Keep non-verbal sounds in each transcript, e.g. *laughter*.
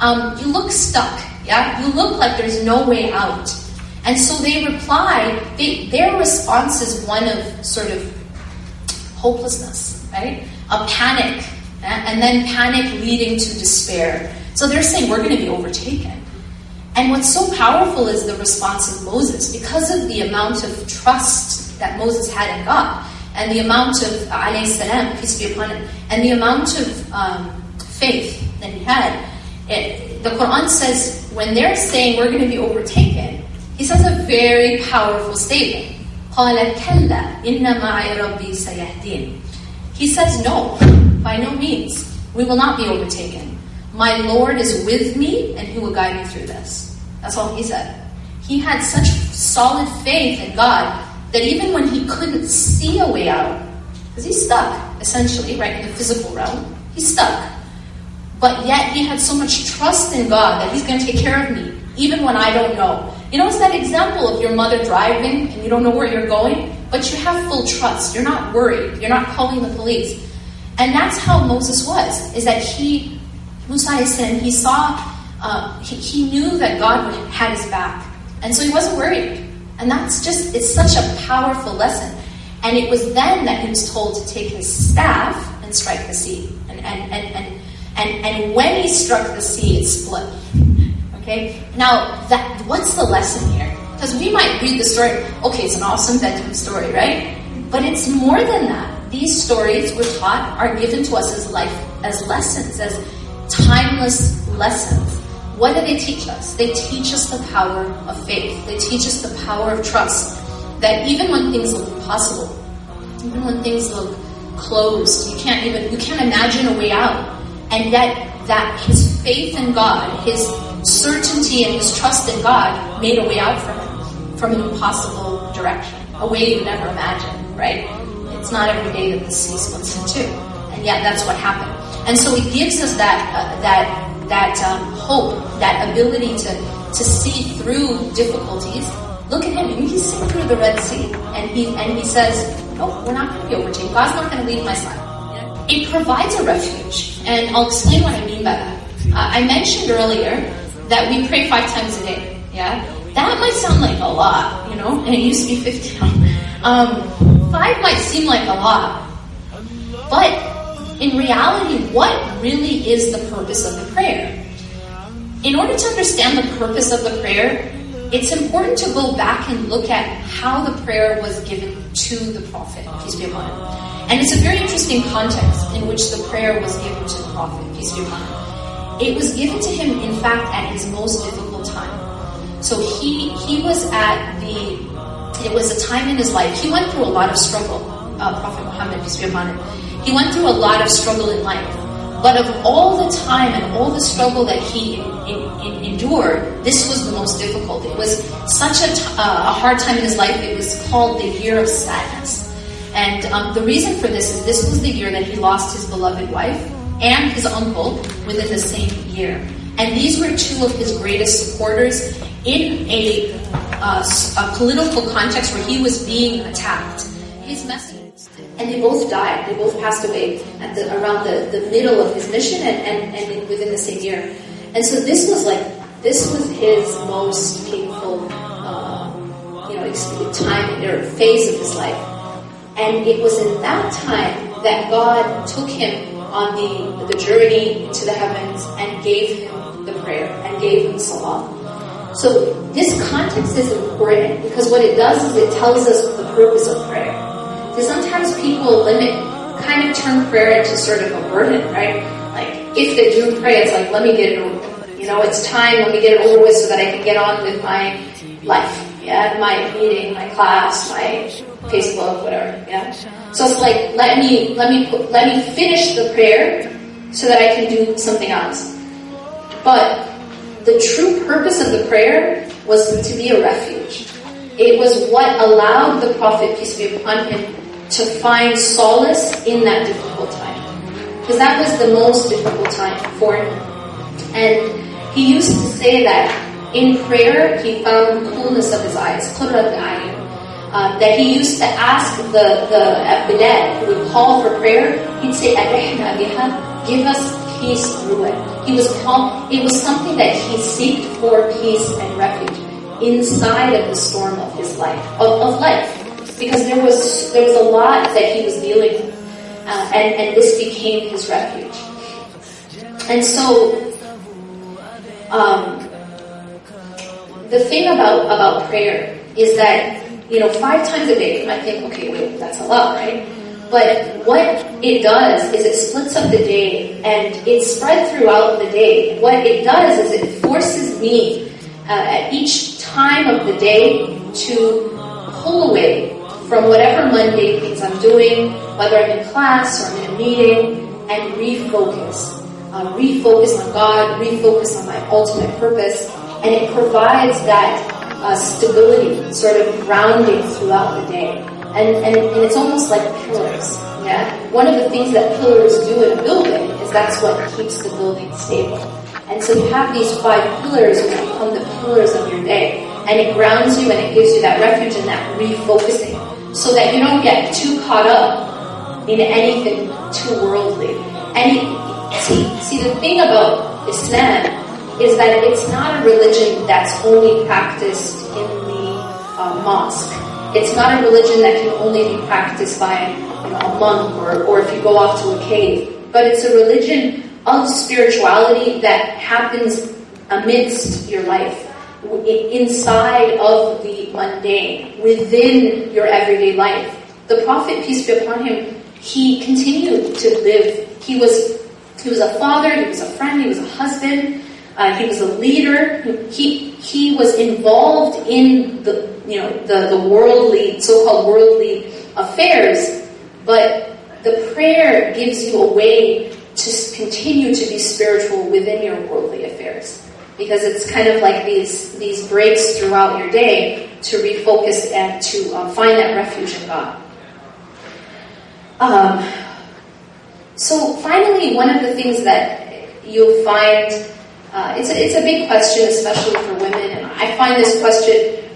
um, you look stuck. Yeah, you look like there's no way out. And so they reply. They, their response is one of sort of hopelessness, right? A panic, and then panic leading to despair. So they're saying we're going to be overtaken. And what's so powerful is the response of Moses because of the amount of trust that Moses had in God and the amount of alayhi salam, peace be upon him, and the amount of um, faith that he had. It, the Quran says when they're saying we're going to be overtaken, he says a very powerful statement. He says no, by no means. We will not be overtaken. My Lord is with me and he will guide me through this. That's all he said. He had such solid faith in God that even when he couldn't see a way out, because he's stuck, essentially, right, in the physical realm, he's stuck. But yet he had so much trust in God that he's going to take care of me, even when I don't know. You know, it's that example of your mother driving and you don't know where you're going, but you have full trust. You're not worried. You're not calling the police. And that's how Moses was, is that he, Musa said, he saw, uh, he, he knew that God had his back. And so he wasn't worried. And that's just, it's such a powerful lesson. And it was then that he was told to take his staff and strike the sea. And, and, and, and, and, and when he struck the sea, it split. Okay? Now, that what's the lesson here? Because we might read the story, okay, it's an awesome bedtime story, right? But it's more than that. These stories we're taught are given to us as life, as lessons, as timeless lessons. What do they teach us? They teach us the power of faith. They teach us the power of trust. That even when things look impossible, even when things look closed, you can't even you can't imagine a way out. And yet that his faith in God, his certainty and his trust in God made a way out for him from an impossible direction. A way you never imagined, right? It's not every day that the sea splits in two. And yet that's what happened. And so it gives us that uh, that that um, hope, that ability to, to see through difficulties. Look at him. He's seeing through the Red Sea. And he, and he says, no, we're not going to be overtaken. God's not going to leave my side. It provides a refuge. And I'll explain what I mean by that. Uh, I mentioned earlier that we pray five times a day. Yeah? That might sound like a lot, you know, and it used to be 50 *laughs* um, five might seem like a lot. But in reality, what really is the purpose of the prayer? In order to understand the purpose of the prayer, it's important to go back and look at how the prayer was given to the prophet, peace be upon him. And it's a very interesting context in which the prayer was given to the prophet, peace be upon him. It was given to him, in fact, at his most difficult time. So he he was at the it was a time in his life. He went through a lot of struggle, uh, Prophet Muhammad, peace be upon him. He went through a lot of struggle in life. But of all the time and all the struggle that he in, in, in endured, this was the most difficult. It was such a, uh, a hard time in his life. It was called the year of sadness. And um, the reason for this is this was the year that he lost his beloved wife and his uncle within the same year. And these were two of his greatest supporters in a, uh, a political context where he was being attacked. His message and they both died. They both passed away at the, around the, the middle of his mission and, and, and within the same year. And so this was like, this was his most painful, uh, you know, time or phase of his life. And it was in that time that God took him on the, the journey to the heavens and gave him the prayer and gave him salah. So this context is important because what it does is it tells us the purpose of prayer. Because sometimes people limit, kind of turn prayer into sort of a burden, right? Like, if they do pray, it's like, let me get it over. You know, it's time, let me get it over with so that I can get on with my life. Yeah, my meeting, my class, my Facebook, whatever. Yeah. So it's like, let me, let me, let me finish the prayer so that I can do something else. But the true purpose of the prayer was to be a refuge. It was what allowed the Prophet, peace be upon him, to find solace in that difficult time. Because that was the most difficult time for him. And he used to say that in prayer he found the coolness of his eyes, uh, that he used to ask the, the Bilal who would call for prayer, he'd say, give us peace through it. He was called, it was something that he sought for peace and refuge inside of the storm of his life, of, of life. Because there was, there was a lot that he was dealing with. Uh, and, and this became his refuge. And so, um, the thing about, about prayer is that, you know, five times a day, you might think, okay, wait, that's a lot, right? But what it does is it splits up the day and it's spread throughout the day. What it does is it forces me uh, at each time of the day to pull away from whatever mundane things I'm doing, whether I'm in class or I'm in a meeting, and refocus. Uh, refocus on God, refocus on my ultimate purpose, and it provides that uh, stability, sort of grounding throughout the day. And, and, and it's almost like pillars. Yeah? One of the things that pillars do in a building is that's what keeps the building stable. And so you have these five pillars which become the pillars of your day. And it grounds you and it gives you that refuge and that refocusing. So that you don't get too caught up in anything too worldly. And see, see the thing about Islam is that it's not a religion that's only practiced in the uh, mosque. It's not a religion that can only be practiced by you know, a monk or, or if you go off to a cave. But it's a religion of spirituality that happens amidst your life, inside of the mundane, within your everyday life. The Prophet, peace be upon him, he continued to live. He was he was a father, he was a friend, he was a husband, uh, he was a leader. He he was involved in the you know the the worldly so-called worldly affairs, but the prayer gives you a way to continue to be spiritual within your worldly affairs because it's kind of like these these breaks throughout your day to refocus and to um, find that refuge in God. Um, so finally, one of the things that you'll find uh, it's a, it's a big question, especially for women, and I find this question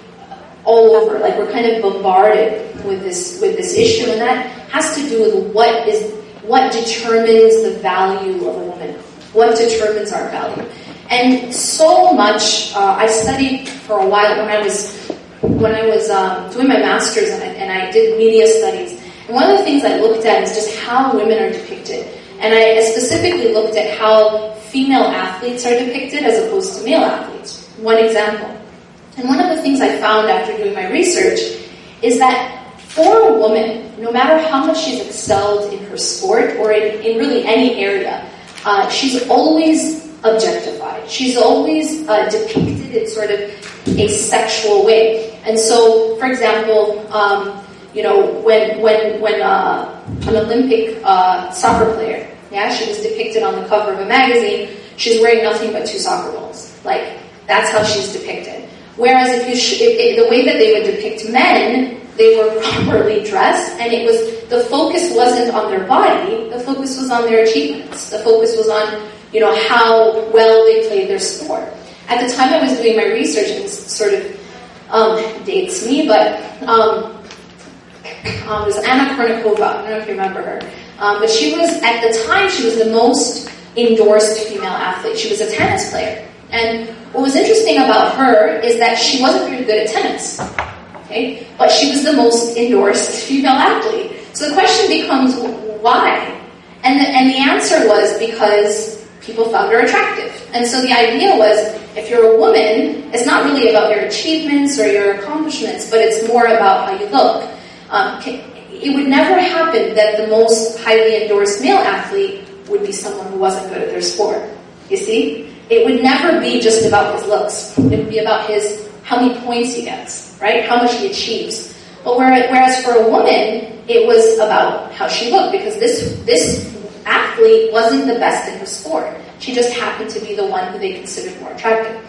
all over. Like we're kind of bombarded with this with this issue, and that has to do with what is what determines the value of a woman, what determines our value. And so much, uh, I studied for a while when I was when I was um, doing my master's and I, and I did media studies. And one of the things I looked at is just how women are depicted. And I specifically looked at how female athletes are depicted as opposed to male athletes. One example. And one of the things I found after doing my research is that for a woman, no matter how much she's excelled in her sport or in, in really any area, uh, she's always objectified. She's always uh, depicted in sort of a sexual way. And so, for example, um, you know, when when when uh, an Olympic uh, soccer player, yeah, she was depicted on the cover of a magazine. She's wearing nothing but two soccer balls. Like that's how she's depicted. Whereas if you sh- if, if, the way that they would depict men, they were *laughs* properly dressed, and it was the focus wasn't on their body. The focus was on their achievements. The focus was on you know how well they played their sport. At the time I was doing my research, and sort of um, dates me, but um, um, it was Anna Kournikova. I don't know if you remember her. Um, but she was, at the time, she was the most endorsed female athlete. She was a tennis player. And what was interesting about her is that she wasn't very good at tennis. Okay? But she was the most endorsed female athlete. So the question becomes, why? And the, and the answer was because people found her attractive. And so the idea was, if you're a woman, it's not really about your achievements or your accomplishments, but it's more about how you look. Um, it would never happen that the most highly endorsed male athlete would be someone who wasn't good at their sport. You see? It would never be just about his looks. It would be about his how many points he gets, right? How much he achieves. But whereas for a woman, it was about how she looked because this this athlete wasn't the best in her sport. She just happened to be the one who they considered more attractive.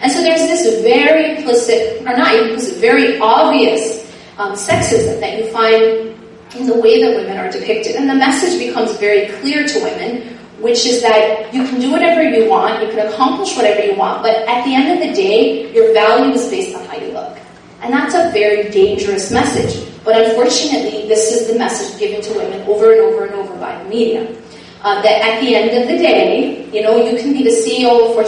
And so there's this very implicit, or not implicit, very obvious um, sexism that you find in the way that women are depicted. And the message becomes very clear to women, which is that you can do whatever you want, you can accomplish whatever you want, but at the end of the day, your value is based on how you look. And that's a very dangerous message. But unfortunately, this is the message given to women over and over and over by the media. uh, that at the end of the day, you know, you can be the CEO for